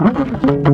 Thank